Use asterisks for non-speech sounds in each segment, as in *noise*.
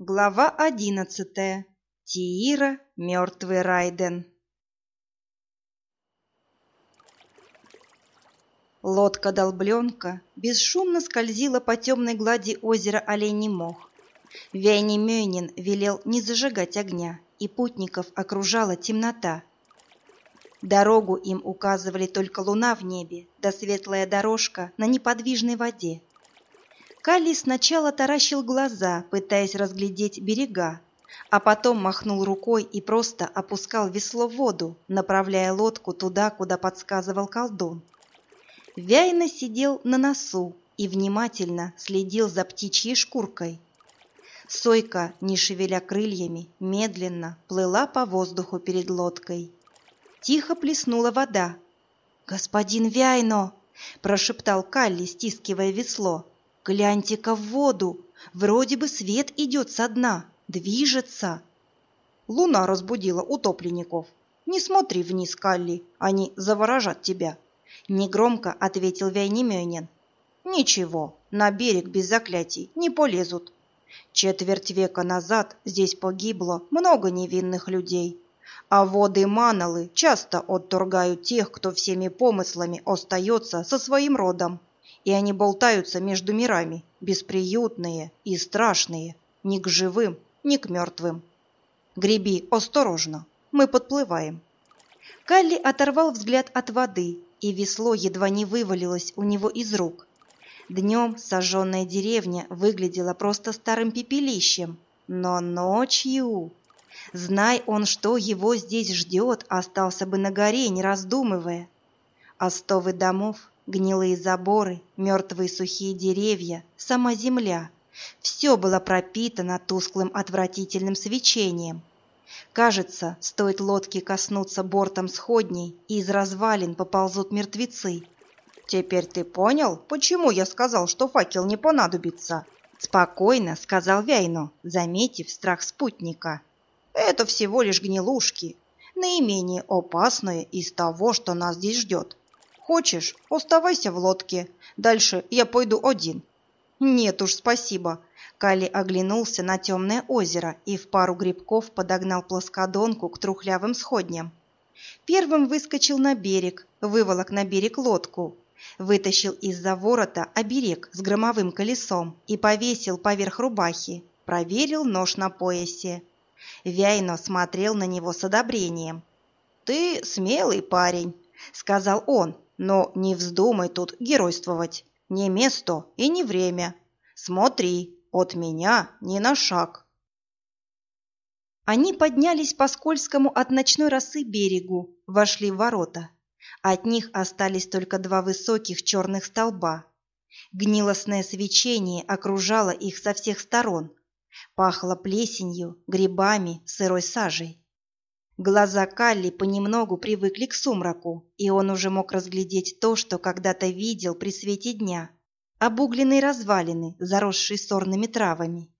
Глава одиннадцатая. Тиира, мертвый Райден. Лодка-долбленка бесшумно скользила по темной глади озера Оленей Мох. Вяйнемёнин велел не зажигать огня, и путников окружала темнота. Дорогу им указывали только луна в небе, да светлая дорожка на неподвижной воде. Калли сначала таращил глаза, пытаясь разглядеть берега, а потом махнул рукой и просто опускал весло в воду, направляя лодку туда, куда подсказывал колдун. Вяйно сидел на носу и внимательно следил за птичьей шкуркой. Сойка, не шевеля крыльями, медленно плыла по воздуху перед лодкой. Тихо плеснула вода. «Господин Вяйно!» – прошептал Калли, стискивая весло. Гляньте-ка в воду, вроде бы свет идет со дна, движется. Луна разбудила утопленников. Не смотри вниз, Калли, они заворожат тебя. Негромко ответил Вяйнемёнин. Ничего, на берег без заклятий не полезут. Четверть века назад здесь погибло много невинных людей, а воды Маналы часто отторгают тех, кто всеми помыслами остается со своим родом и они болтаются между мирами, бесприютные и страшные, ни к живым, ни к мертвым. Греби осторожно, мы подплываем. Калли оторвал взгляд от воды, и весло едва не вывалилось у него из рук. Днем сожженная деревня выглядела просто старым пепелищем, но ночью... Знай он, что его здесь ждет, остался бы на горе, не раздумывая. Остовы домов гнилые заборы, мертвые сухие деревья, сама земля. Все было пропитано тусклым отвратительным свечением. Кажется, стоит лодке коснуться бортом сходней, и из развалин поползут мертвецы. «Теперь ты понял, почему я сказал, что факел не понадобится?» Спокойно сказал Вяйно, заметив страх спутника. «Это всего лишь гнилушки, наименее опасные из того, что нас здесь ждет. Хочешь, оставайся в лодке. Дальше я пойду один. Нет уж, спасибо. Кали оглянулся на темное озеро и в пару грибков подогнал плоскодонку к трухлявым сходням. Первым выскочил на берег, выволок на берег лодку, вытащил из-за ворота оберег с громовым колесом и повесил поверх рубахи, проверил нож на поясе. Вяйно смотрел на него с одобрением. «Ты смелый парень», — сказал он, но не вздумай тут геройствовать. Не место и не время. Смотри, от меня ни на шаг. Они поднялись по скользкому от ночной росы берегу, вошли в ворота. От них остались только два высоких черных столба. Гнилостное свечение окружало их со всех сторон. Пахло плесенью, грибами, сырой сажей. Глаза Калли понемногу привыкли к сумраку, и он уже мог разглядеть то, что когда-то видел при свете дня. Обугленные развалины, заросшие сорными травами.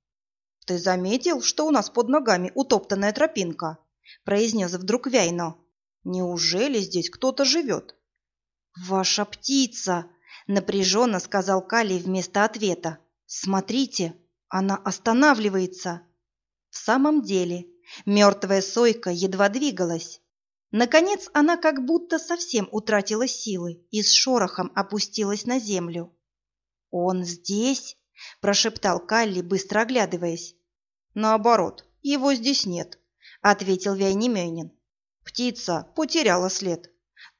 «Ты заметил, что у нас под ногами утоптанная тропинка?» – произнес вдруг Вяйно. «Неужели здесь кто-то живет?» «Ваша птица!» – напряженно сказал Калли вместо ответа. «Смотрите, она останавливается!» В самом деле, Мертвая сойка едва двигалась. Наконец она как будто совсем утратила силы и с шорохом опустилась на землю. «Он здесь?» – прошептал Калли, быстро оглядываясь. «Наоборот, его здесь нет», – ответил Вяйнемёнин. «Птица потеряла след.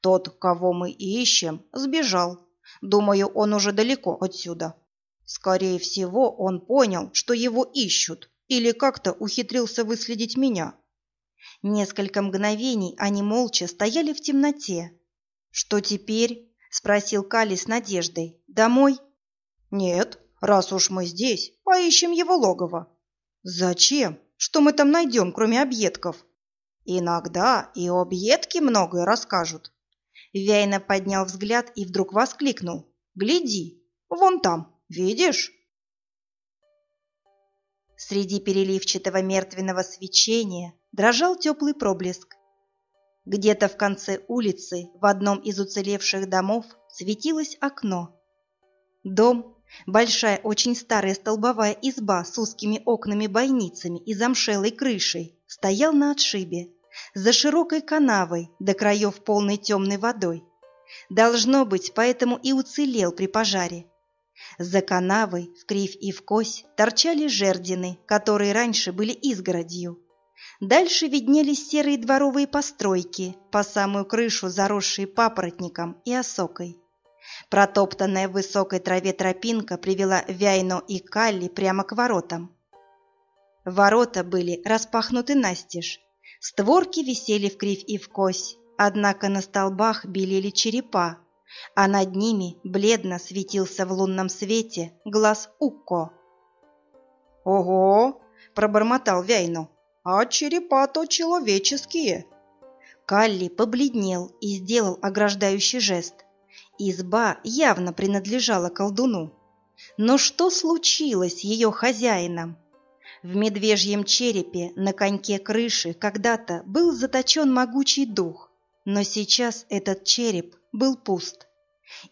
Тот, кого мы ищем, сбежал. Думаю, он уже далеко отсюда. Скорее всего, он понял, что его ищут, или как-то ухитрился выследить меня. Несколько мгновений они молча стояли в темноте. «Что теперь?» — спросил Кали с надеждой. «Домой?» «Нет, раз уж мы здесь, поищем его логово». «Зачем? Что мы там найдем, кроме объедков?» «Иногда и объедки многое расскажут». Вяйна поднял взгляд и вдруг воскликнул. «Гляди, вон там, видишь?» Среди переливчатого мертвенного свечения дрожал теплый проблеск. Где-то в конце улицы, в одном из уцелевших домов, светилось окно. Дом, Большая, очень старая столбовая изба с узкими окнами-бойницами и замшелой крышей стоял на отшибе, за широкой канавой, до краев полной темной водой. Должно быть, поэтому и уцелел при пожаре. За канавой, в кривь и в кось, торчали жердины, которые раньше были изгородью. Дальше виднелись серые дворовые постройки, по самую крышу заросшие папоротником и осокой. Протоптанная в высокой траве тропинка привела Вяйно и Калли прямо к воротам. Ворота были распахнуты настежь. Створки висели в кривь и в кось, однако на столбах белели черепа, а над ними бледно светился в лунном свете глаз Укко. «Ого!» – пробормотал Вяйну. «А черепа-то человеческие!» Калли побледнел и сделал ограждающий жест – Изба явно принадлежала колдуну. Но что случилось с ее хозяином? В медвежьем черепе на коньке крыши когда-то был заточен могучий дух, но сейчас этот череп был пуст.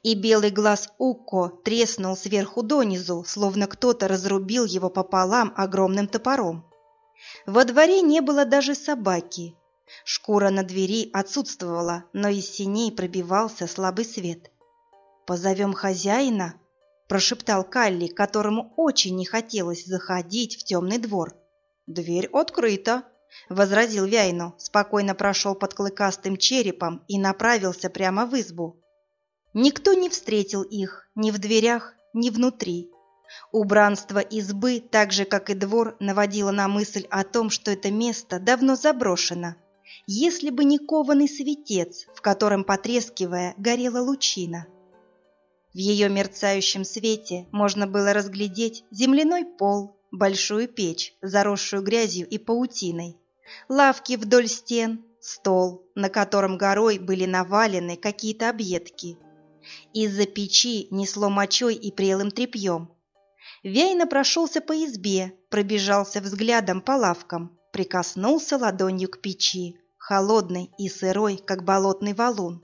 И белый глаз Укко треснул сверху донизу, словно кто-то разрубил его пополам огромным топором. Во дворе не было даже собаки. Шкура на двери отсутствовала, но из синей пробивался слабый свет. «Позовем хозяина?» – прошептал Калли, которому очень не хотелось заходить в темный двор. «Дверь открыта», – возразил Вяйну, спокойно прошел под клыкастым черепом и направился прямо в избу. Никто не встретил их ни в дверях, ни внутри. Убранство избы, так же, как и двор, наводило на мысль о том, что это место давно заброшено. Если бы не кованый светец, в котором, потрескивая, горела лучина – в ее мерцающем свете можно было разглядеть земляной пол, большую печь, заросшую грязью и паутиной, лавки вдоль стен, стол, на котором горой были навалены какие-то объедки. Из-за печи несло мочой и прелым тряпьем. Вейно прошелся по избе, пробежался взглядом по лавкам, прикоснулся ладонью к печи, холодной и сырой, как болотный валун.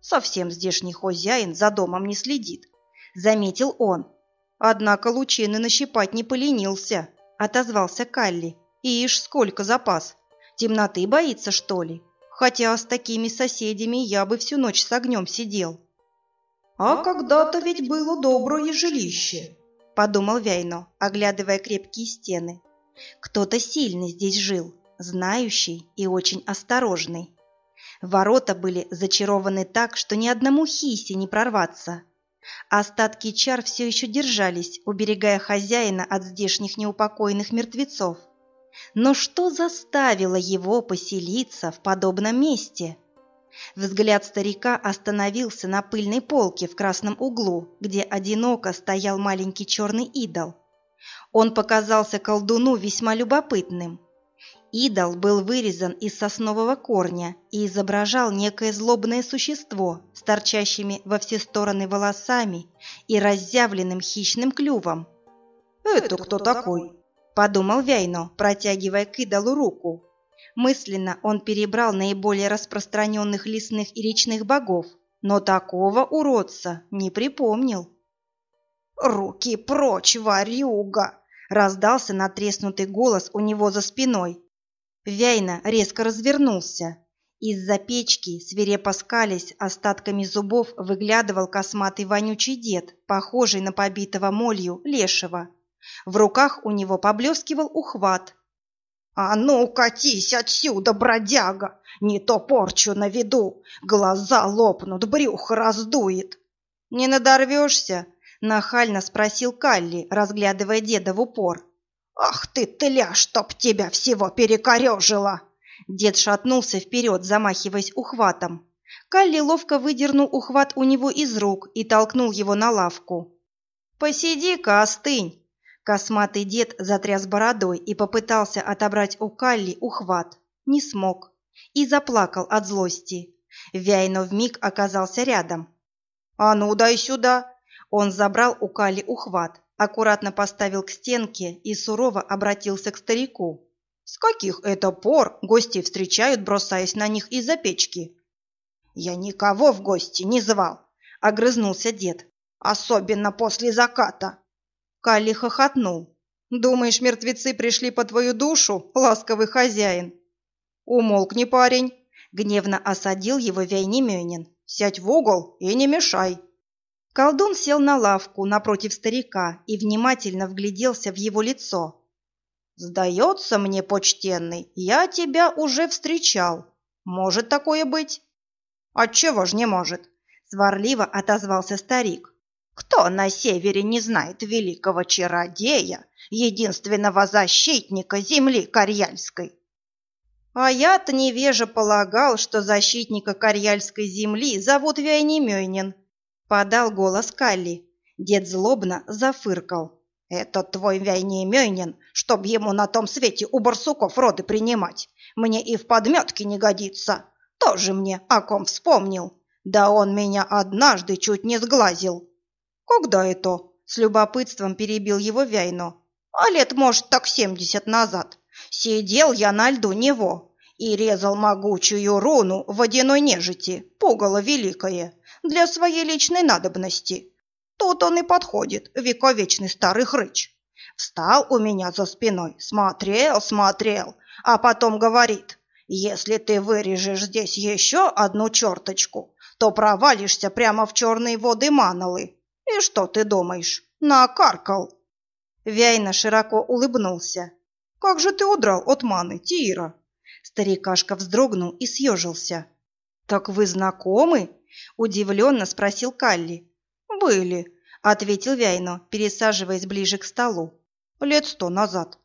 Совсем здешний хозяин за домом не следит, заметил он. Однако лучины нащипать не поленился, отозвался Калли. Ишь, сколько запас. Темноты боится, что ли? Хотя с такими соседями я бы всю ночь с огнем сидел. А когда-то ведь было доброе жилище, подумал Вяйно, оглядывая крепкие стены. Кто-то сильный здесь жил, знающий и очень осторожный. Ворота были зачарованы так, что ни одному хисе не прорваться. Остатки чар все еще держались, уберегая хозяина от здешних неупокоенных мертвецов. Но что заставило его поселиться в подобном месте? Взгляд старика остановился на пыльной полке в красном углу, где одиноко стоял маленький черный идол. Он показался колдуну весьма любопытным – Идол был вырезан из соснового корня и изображал некое злобное существо с торчащими во все стороны волосами и разъявленным хищным клювом. «Это кто такой?» – подумал Вяйно, протягивая к идолу руку. Мысленно он перебрал наиболее распространенных лесных и речных богов, но такого уродца не припомнил. «Руки прочь, варюга!» – раздался натреснутый голос у него за спиной. Вяйна резко развернулся. Из-за печки, свирепо скались, остатками зубов выглядывал косматый вонючий дед, похожий на побитого молью лешего. В руках у него поблескивал ухват. «А ну, катись отсюда, бродяга! Не то порчу на виду! Глаза лопнут, брюхо раздует!» «Не надорвешься?» — нахально спросил Калли, разглядывая деда в упор. «Ах ты, тля, чтоб тебя всего перекорежило!» Дед шатнулся вперед, замахиваясь ухватом. Калли ловко выдернул ухват у него из рук и толкнул его на лавку. «Посиди-ка, остынь!» Косматый дед затряс бородой и попытался отобрать у Калли ухват. Не смог. И заплакал от злости. Вяйно вмиг оказался рядом. «А ну, дай сюда!» Он забрал у Калли ухват, аккуратно поставил к стенке и сурово обратился к старику. «С каких это пор гости встречают, бросаясь на них из-за печки?» «Я никого в гости не звал», — огрызнулся дед. особенно после заката. Калли хохотнул. «Думаешь, мертвецы пришли по твою душу, ласковый хозяин?» «Умолкни, парень!» — гневно осадил его Вейнемёнин. «Сядь в угол и не мешай!» Колдун сел на лавку напротив старика и внимательно вгляделся в его лицо. «Сдается мне, почтенный, я тебя уже встречал. Может такое быть?» «Отчего ж не может?» — сварливо отозвался старик. «Кто на севере не знает великого чародея, единственного защитника земли Карьяльской?» «А я-то невеже полагал, что защитника Карьяльской земли зовут Вяйнемёнин», подал голос Калли. Дед злобно зафыркал. «Это твой Вяйнемёнин, чтоб ему на том свете у барсуков роды принимать. Мне и в подметке не годится. Тоже мне о ком вспомнил. Да он меня однажды чуть не сглазил». «Когда это?» — с любопытством перебил его Вяйно. «А лет, может, так семьдесят назад. Сидел я на льду него и резал могучую руну водяной нежити, пугало великое, для своей личной надобности. Тут он и подходит, вековечный старый хрыч. Встал у меня за спиной, смотрел, смотрел, а потом говорит, если ты вырежешь здесь еще одну черточку, то провалишься прямо в черные воды Манолы. И что ты думаешь? Накаркал. Вяйна широко улыбнулся. «Как же ты удрал от маны, Тира?» Старикашка вздрогнул и съежился. «Так вы знакомы?» – удивленно спросил Калли. «Были», – ответил Вяйно, пересаживаясь ближе к столу. «Лет сто назад».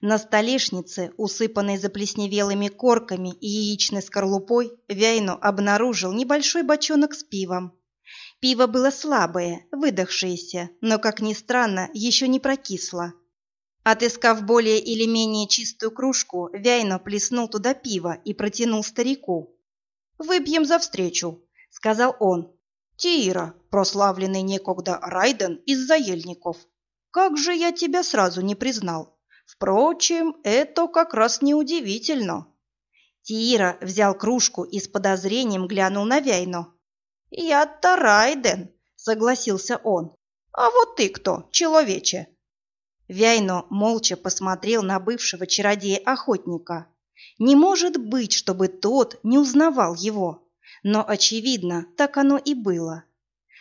На столешнице, усыпанной заплесневелыми корками и яичной скорлупой, Вяйно обнаружил небольшой бочонок с пивом. Пиво было слабое, выдохшееся, но, как ни странно, еще не прокисло. Отыскав более или менее чистую кружку, Вяйно плеснул туда пиво и протянул старику. «Выпьем за встречу», — сказал он. «Тиира, прославленный некогда Райден из Заельников. Как же я тебя сразу не признал? Впрочем, это как раз неудивительно». Тиира взял кружку и с подозрением глянул на Вяйно. «Я-то Райден», — согласился он. «А вот ты кто, человече?» Вяйно молча посмотрел на бывшего чародея-охотника. Не может быть, чтобы тот не узнавал его. Но, очевидно, так оно и было.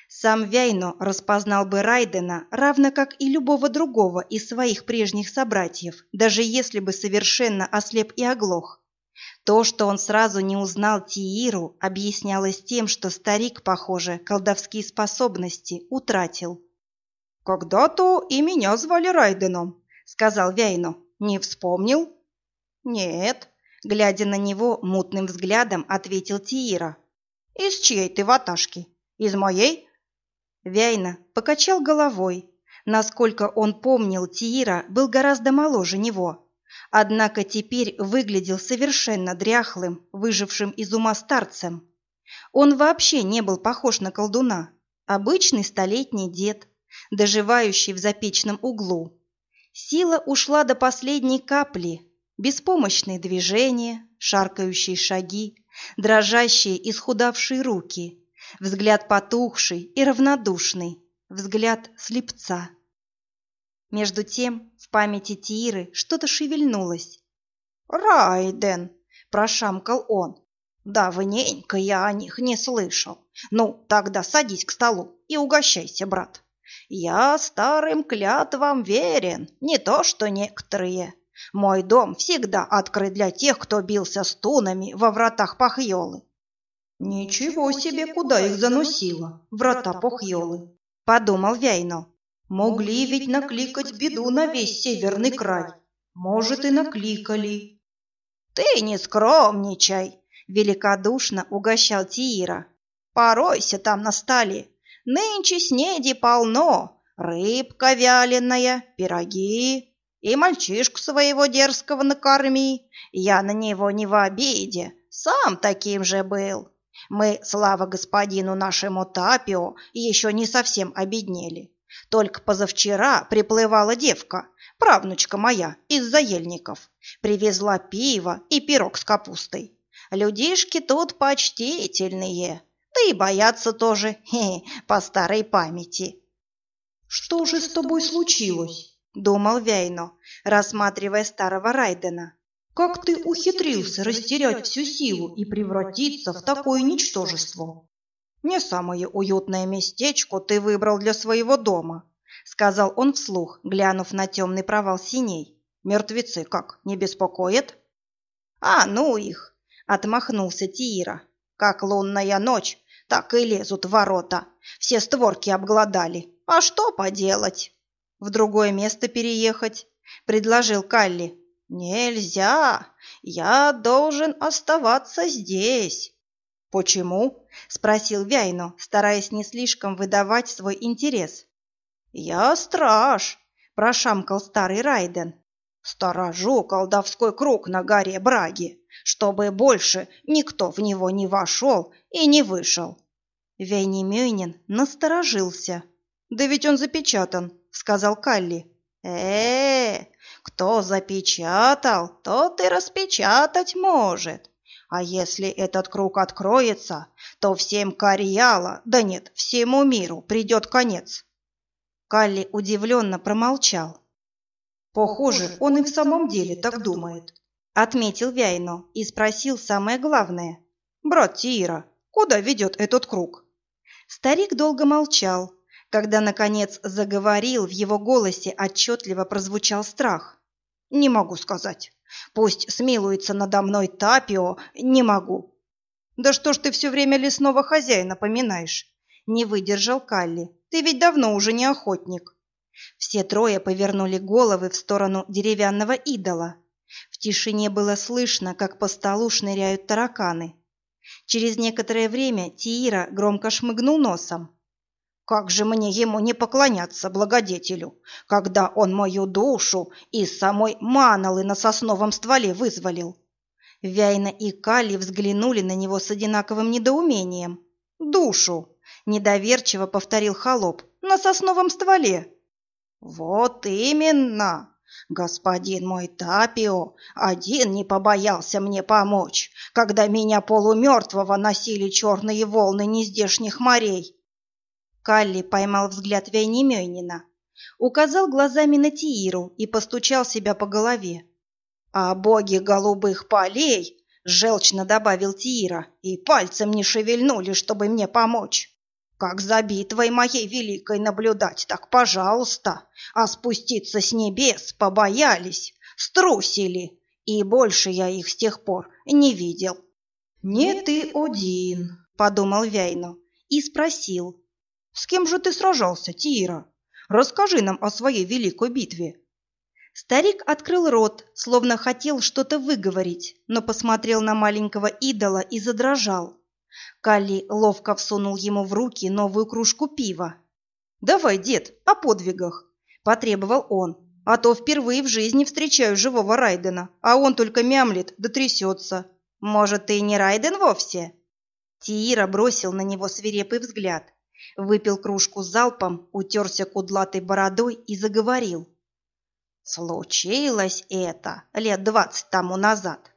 Сам Вяйно распознал бы Райдена, равно как и любого другого из своих прежних собратьев, даже если бы совершенно ослеп и оглох. То, что он сразу не узнал Тииру, объяснялось тем, что старик, похоже, колдовские способности утратил. «Когда-то и меня звали Райденом», — сказал Вяйно. «Не вспомнил?» «Нет», — глядя на него мутным взглядом, ответил Тиира. «Из чьей ты ваташки? Из моей?» Вяйна покачал головой. Насколько он помнил, Тиира был гораздо моложе него. Однако теперь выглядел совершенно дряхлым, выжившим из ума старцем. Он вообще не был похож на колдуна. Обычный столетний дед, доживающий в запечном углу. Сила ушла до последней капли. Беспомощные движения, шаркающие шаги, дрожащие и схудавшие руки, взгляд потухший и равнодушный, взгляд слепца. Между тем в памяти Тиры что-то шевельнулось. «Райден!» – прошамкал он. «Давненько я о них не слышал. Ну, тогда садись к столу и угощайся, брат». Я старым клятвам верен, не то что некоторые. Мой дом всегда открыт для тех, кто бился с тунами во вратах Пахьолы. Ничего себе, куда их заносило, врата Пахьолы, подумал Вяйно. Могли ведь накликать беду на весь северный край. Может, и накликали. Ты не скромничай, великодушно угощал Тиира. Поройся там на столе, Нынче снеди полно, рыбка вяленая, пироги. И мальчишку своего дерзкого накорми. Я на него не в обиде, сам таким же был. Мы, слава господину нашему Тапио, еще не совсем обеднели. Только позавчера приплывала девка, правнучка моя, из заельников. Привезла пиво и пирог с капустой. Людишки тут почтительные, да и боятся тоже, *laughs* хе, по старой памяти. «Что же с тобой случилось?» — думал Вейно, рассматривая старого Райдена. «Как ты ухитрился растерять всю силу и превратиться в такое ничтожество?» «Не самое уютное местечко ты выбрал для своего дома», — сказал он вслух, глянув на темный провал синей. «Мертвецы как, не беспокоят?» «А, ну их!» — отмахнулся Тиира. «Как лунная ночь, так и лезут в ворота. Все створки обглодали. А что поделать?» «В другое место переехать», — предложил Калли. «Нельзя! Я должен оставаться здесь!» «Почему?» — спросил Вяйно, стараясь не слишком выдавать свой интерес. «Я страж», — прошамкал старый Райден. «Сторожу колдовской круг на горе Браги, чтобы больше никто в него не вошел и не вышел». Вейнемёйнин насторожился. «Да ведь он запечатан», — сказал Калли. э, -э кто запечатал, тот и распечатать может. А если этот круг откроется, то всем Карьяла, да нет, всему миру придет конец. Калли удивленно промолчал. Похоже, он и в самом деле так думает, отметил Вяйно и спросил самое главное. Брат Тиира, куда ведет этот круг? Старик долго молчал. Когда, наконец, заговорил, в его голосе отчетливо прозвучал страх. «Не могу сказать. Пусть смилуется надо мной Тапио, не могу. Да что ж ты все время лесного хозяина поминаешь? Не выдержал Калли. Ты ведь давно уже не охотник. Все трое повернули головы в сторону деревянного идола. В тишине было слышно, как по столу шныряют тараканы. Через некоторое время Тиира громко шмыгнул носом. Как же мне ему не поклоняться, благодетелю, когда он мою душу из самой маналы на сосновом стволе вызволил? Вяйна и Кали взглянули на него с одинаковым недоумением. «Душу!» – недоверчиво повторил холоп. «На сосновом стволе!» «Вот именно! Господин мой Тапио один не побоялся мне помочь, когда меня полумертвого носили черные волны нездешних морей. Калли поймал взгляд Вейнемёйнина, указал глазами на Тииру и постучал себя по голове. «А боги голубых полей!» — желчно добавил Тиира, «и пальцем не шевельнули, чтобы мне помочь. Как за битвой моей великой наблюдать, так пожалуйста, а спуститься с небес побоялись, струсили, и больше я их с тех пор не видел». «Не ты один», — подумал Вяйно и спросил, с кем же ты сражался, Тира? Расскажи нам о своей великой битве. Старик открыл рот, словно хотел что-то выговорить, но посмотрел на маленького идола и задрожал. Калли ловко всунул ему в руки новую кружку пива. «Давай, дед, о подвигах!» – потребовал он. «А то впервые в жизни встречаю живого Райдена, а он только мямлет да трясется. Может, ты и не Райден вовсе?» Тиира бросил на него свирепый взгляд – Выпил кружку залпом, утерся кудлатой бородой и заговорил. Случилось это лет двадцать тому назад.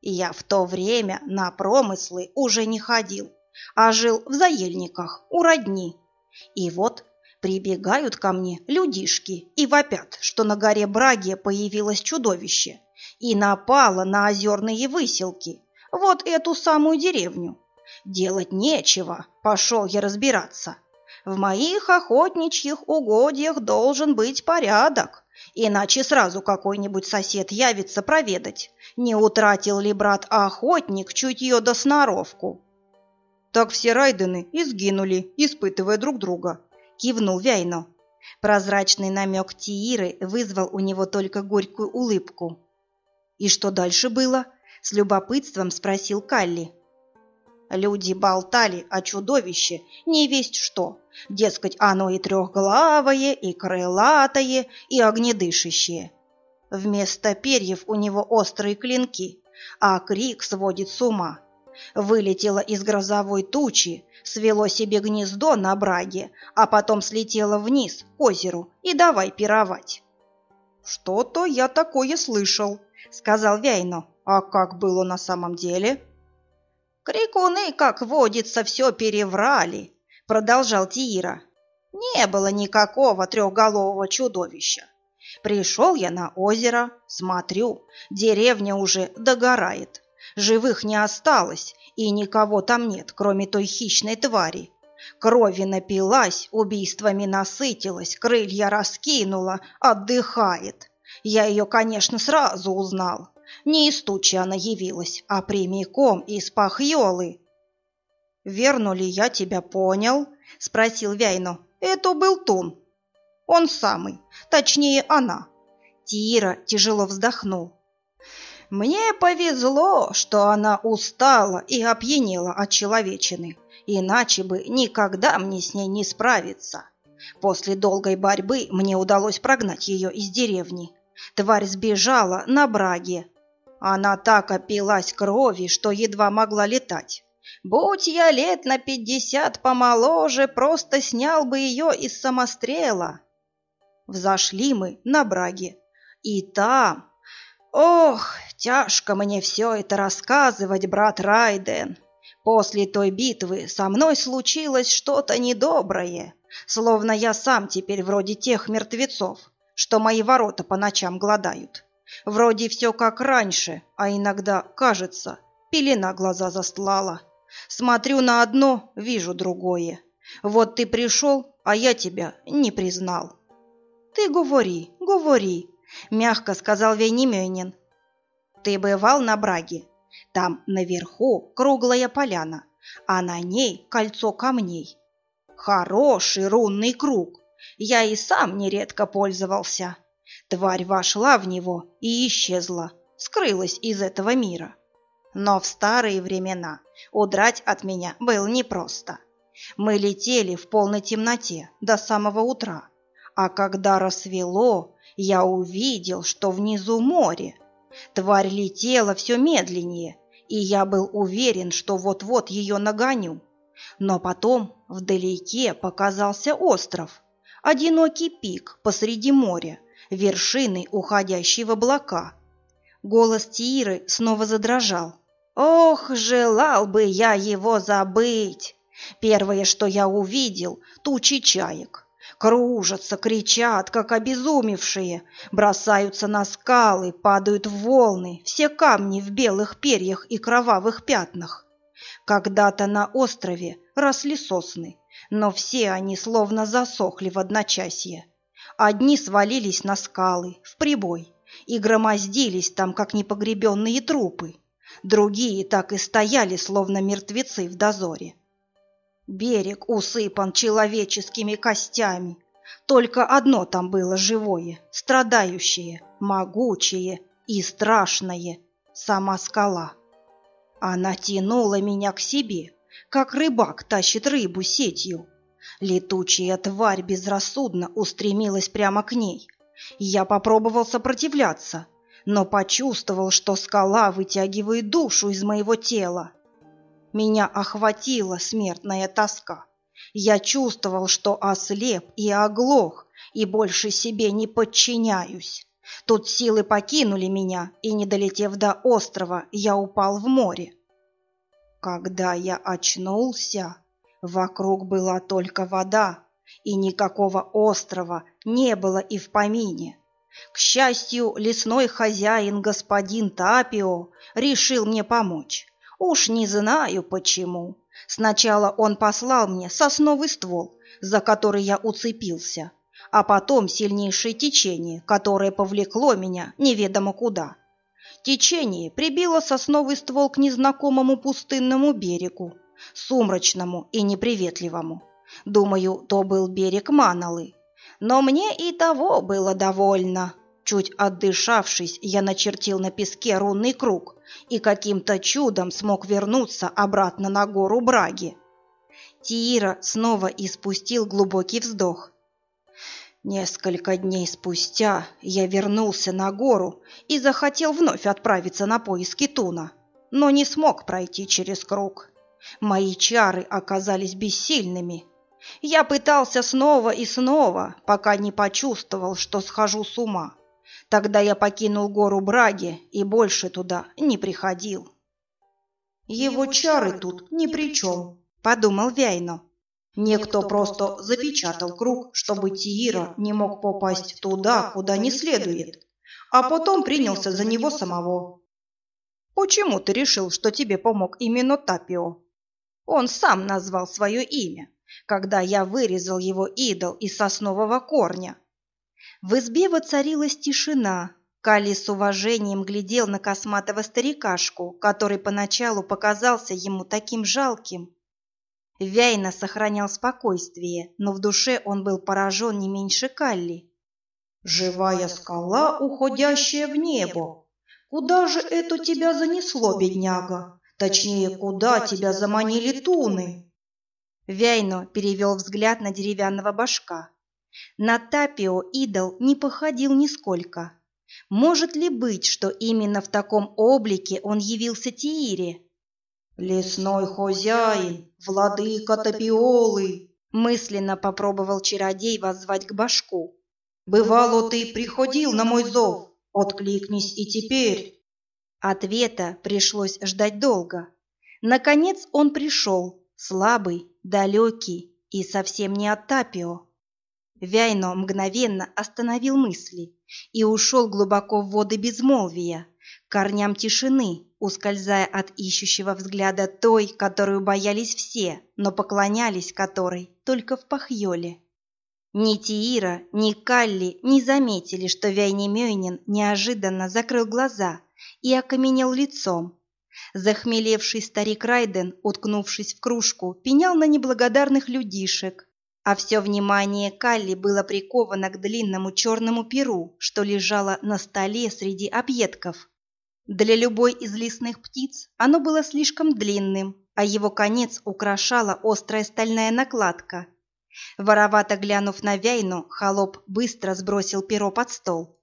Я в то время на промыслы уже не ходил, а жил в заельниках у родни. И вот прибегают ко мне людишки и вопят, что на горе Браге появилось чудовище и напало на озерные выселки, вот эту самую деревню. Делать нечего, пошел я разбираться. В моих охотничьих угодьях должен быть порядок, иначе сразу какой-нибудь сосед явится проведать, не утратил ли брат-охотник чутье до сноровку. Так все райдены и сгинули, испытывая друг друга, кивнул Вяйно. Прозрачный намек Тииры вызвал у него только горькую улыбку. «И что дальше было?» — с любопытством спросил Калли. Люди болтали о чудовище, не весть что. Дескать, оно и трехглавое, и крылатое, и огнедышащее. Вместо перьев у него острые клинки, а крик сводит с ума. Вылетело из грозовой тучи, свело себе гнездо на браге, а потом слетело вниз к озеру и давай пировать. «Что-то я такое слышал», — сказал Вяйно. «А как было на самом деле?» Крикуны, как водится, все переврали, продолжал Тиира. Не было никакого трехголового чудовища. Пришел я на озеро, смотрю, деревня уже догорает. Живых не осталось, и никого там нет, кроме той хищной твари. Крови напилась, убийствами насытилась, крылья раскинула, отдыхает. Я ее, конечно, сразу узнал. Не из тучи она явилась, а прямиком из пахьолы. «Верно ли я тебя понял?» — спросил Вяйну. «Это был Тун. Он самый, точнее она». Тира тяжело вздохнул. «Мне повезло, что она устала и опьянела от человечины, иначе бы никогда мне с ней не справиться. После долгой борьбы мне удалось прогнать ее из деревни. Тварь сбежала на браге, она так опилась крови, что едва могла летать. Будь я лет на пятьдесят помоложе, просто снял бы ее из самострела. Взошли мы на Браге. И там... Ох, тяжко мне все это рассказывать, брат Райден. После той битвы со мной случилось что-то недоброе, словно я сам теперь вроде тех мертвецов, что мои ворота по ночам гладают. Вроде все как раньше, а иногда, кажется, пелена глаза застлала. Смотрю на одно, вижу другое. Вот ты пришел, а я тебя не признал. Ты говори, говори, мягко сказал Вейнемёнин. Ты бывал на Браге? Там наверху круглая поляна, а на ней кольцо камней. Хороший рунный круг. Я и сам нередко пользовался. Тварь вошла в него и исчезла, скрылась из этого мира. Но в старые времена удрать от меня было непросто. Мы летели в полной темноте до самого утра, а когда рассвело, я увидел, что внизу море. Тварь летела все медленнее, и я был уверен, что вот-вот ее нагоню. Но потом вдалеке показался остров, одинокий пик посреди моря, вершиной уходящей в облака. Голос Тиры снова задрожал. «Ох, желал бы я его забыть!» Первое, что я увидел, тучи чаек. Кружатся, кричат, как обезумевшие, бросаются на скалы, падают в волны, все камни в белых перьях и кровавых пятнах. Когда-то на острове росли сосны, но все они словно засохли в одночасье. Одни свалились на скалы, в прибой, и громоздились там, как непогребенные трупы. Другие так и стояли, словно мертвецы в дозоре. Берег усыпан человеческими костями. Только одно там было живое, страдающее, могучее и страшное — сама скала. Она тянула меня к себе, как рыбак тащит рыбу сетью. Летучая тварь безрассудно устремилась прямо к ней. Я попробовал сопротивляться, но почувствовал, что скала вытягивает душу из моего тела. Меня охватила смертная тоска. Я чувствовал, что ослеп и оглох, и больше себе не подчиняюсь. Тут силы покинули меня, и, не долетев до острова, я упал в море. Когда я очнулся, Вокруг была только вода, и никакого острова не было и в помине. К счастью, лесной хозяин господин Тапио решил мне помочь. Уж не знаю почему. Сначала он послал мне сосновый ствол, за который я уцепился, а потом сильнейшее течение, которое повлекло меня неведомо куда. Течение прибило сосновый ствол к незнакомому пустынному берегу, сумрачному и неприветливому. Думаю, то был берег Маналы. Но мне и того было довольно. Чуть отдышавшись, я начертил на песке рунный круг и каким-то чудом смог вернуться обратно на гору Браги. Тиира снова испустил глубокий вздох. Несколько дней спустя я вернулся на гору и захотел вновь отправиться на поиски Туна, но не смог пройти через круг. Мои чары оказались бессильными. Я пытался снова и снова, пока не почувствовал, что схожу с ума. Тогда я покинул гору Браги и больше туда не приходил. Его чары тут ни при чем, подумал Вяйно. Некто просто запечатал круг, чтобы Тиира не мог попасть туда, куда не следует, а потом принялся за него самого. Почему ты решил, что тебе помог именно Тапио? Он сам назвал свое имя, когда я вырезал его идол из соснового корня. В избе воцарилась тишина. Кали с уважением глядел на косматого старикашку, который поначалу показался ему таким жалким. Вяйна сохранял спокойствие, но в душе он был поражен не меньше Калли. «Живая скала, уходящая в небо! Куда же это тебя занесло, бедняга? Точнее, куда тебя заманили туны?» Вяйно перевел взгляд на деревянного башка. На Тапио идол не походил нисколько. Может ли быть, что именно в таком облике он явился Тиире? «Лесной хозяин, владыка Тапиолы!» Мысленно попробовал чародей воззвать к башку. «Бывало, ты приходил на мой зов. Откликнись и теперь!» Ответа пришлось ждать долго. Наконец он пришел, слабый, далекий и совсем не от Тапио. Вяйно мгновенно остановил мысли и ушел глубоко в воды безмолвия, корням тишины, ускользая от ищущего взгляда той, которую боялись все, но поклонялись которой только в Пахьоле. Ни Тиира, ни Калли не заметили, что Вяйнемёйнин неожиданно закрыл глаза и окаменел лицом. Захмелевший старик Райден, уткнувшись в кружку, пенял на неблагодарных людишек, а все внимание Калли было приковано к длинному черному перу, что лежало на столе среди объедков. Для любой из лесных птиц оно было слишком длинным, а его конец украшала острая стальная накладка. Воровато глянув на Вяйну, холоп быстро сбросил перо под стол.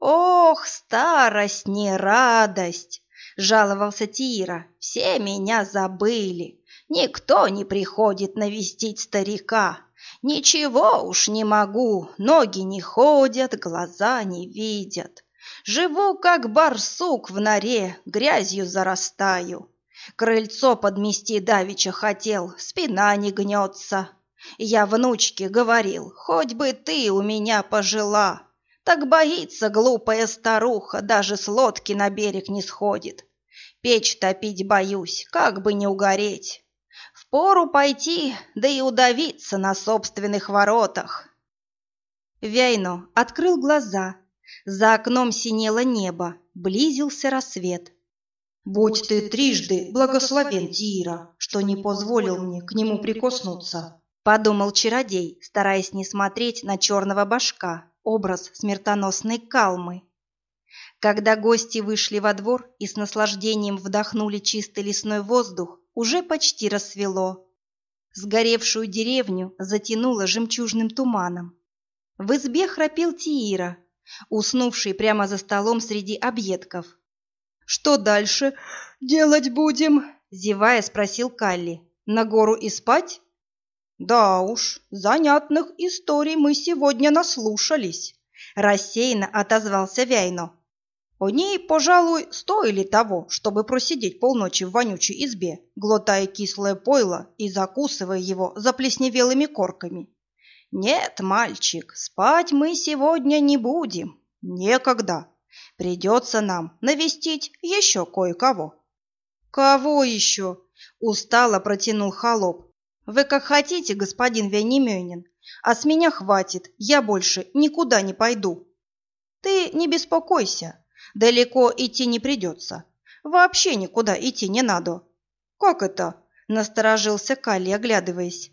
«Ох, старость не радость!» — жаловался Тира. «Все меня забыли. Никто не приходит навестить старика. Ничего уж не могу, ноги не ходят, глаза не видят. Живу, как барсук в норе, грязью зарастаю. Крыльцо подмести давеча хотел, спина не гнется. Я внучке говорил, хоть бы ты у меня пожила. Так боится глупая старуха, даже с лодки на берег не сходит. Печь топить боюсь, как бы не угореть. Впору пойти, да и удавиться на собственных воротах. Вяйно открыл глаза. За окном синело небо, близился рассвет. «Будь ты трижды благословен, Тиира, что не позволил мне к нему прикоснуться», — подумал чародей, стараясь не смотреть на черного башка, образ смертоносной калмы. Когда гости вышли во двор и с наслаждением вдохнули чистый лесной воздух, уже почти рассвело. Сгоревшую деревню затянуло жемчужным туманом. В избе храпел Тиира, уснувший прямо за столом среди объедков. «Что дальше делать будем?» – зевая спросил Калли. «На гору и спать?» «Да уж, занятных историй мы сегодня наслушались», – рассеянно отозвался Вяйно. Они, пожалуй, стоили того, чтобы просидеть полночи в вонючей избе, глотая кислое пойло и закусывая его заплесневелыми корками. Нет, мальчик, спать мы сегодня не будем. Некогда. Придется нам навестить еще кое-кого. Кого еще? Устало протянул холоп. Вы как хотите, господин Венемёнин, а с меня хватит, я больше никуда не пойду. Ты не беспокойся, Далеко идти не придется. Вообще никуда идти не надо. Как это? Насторожился Калли, оглядываясь.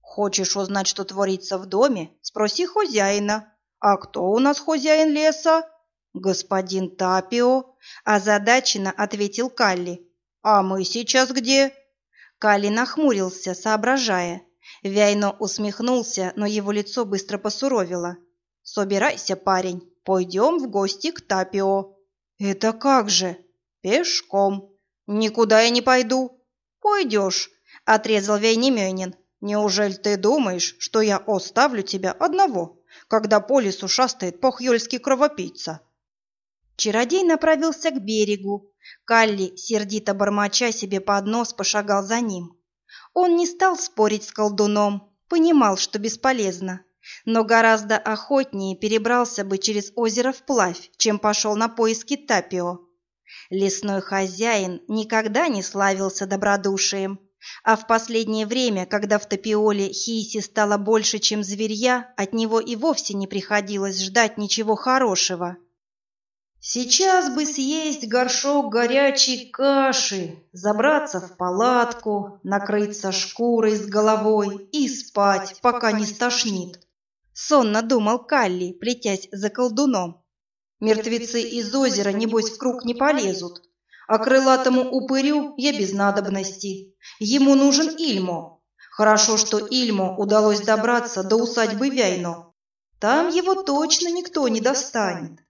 Хочешь узнать, что творится в доме? Спроси хозяина. А кто у нас хозяин леса? Господин Тапио, озадаченно ответил Калли. А мы сейчас где? Калли нахмурился, соображая. Вяйно усмехнулся, но его лицо быстро посуровило. «Собирайся, парень, Пойдем в гости к Тапио. Это как же? Пешком. Никуда я не пойду. Пойдешь, отрезал Вейнемёнин. Неужели ты думаешь, что я оставлю тебя одного, когда по лесу шастает похьёльский кровопийца? Чародей направился к берегу. Калли, сердито бормоча себе под нос, пошагал за ним. Он не стал спорить с колдуном, понимал, что бесполезно, но гораздо охотнее перебрался бы через озеро вплавь, чем пошел на поиски Тапио. Лесной хозяин никогда не славился добродушием, а в последнее время, когда в Тапиоле Хиси стало больше, чем зверья, от него и вовсе не приходилось ждать ничего хорошего. Сейчас бы съесть горшок горячей каши, забраться в палатку, накрыться шкурой с головой и спать, пока не стошнит. Сонно думал Калли, плетясь за колдуном. Мертвецы из озера, небось, в круг не полезут. А крылатому упырю я без надобности. Ему нужен Ильмо. Хорошо, что Ильмо удалось добраться до усадьбы Вяйно. Там его точно никто не достанет.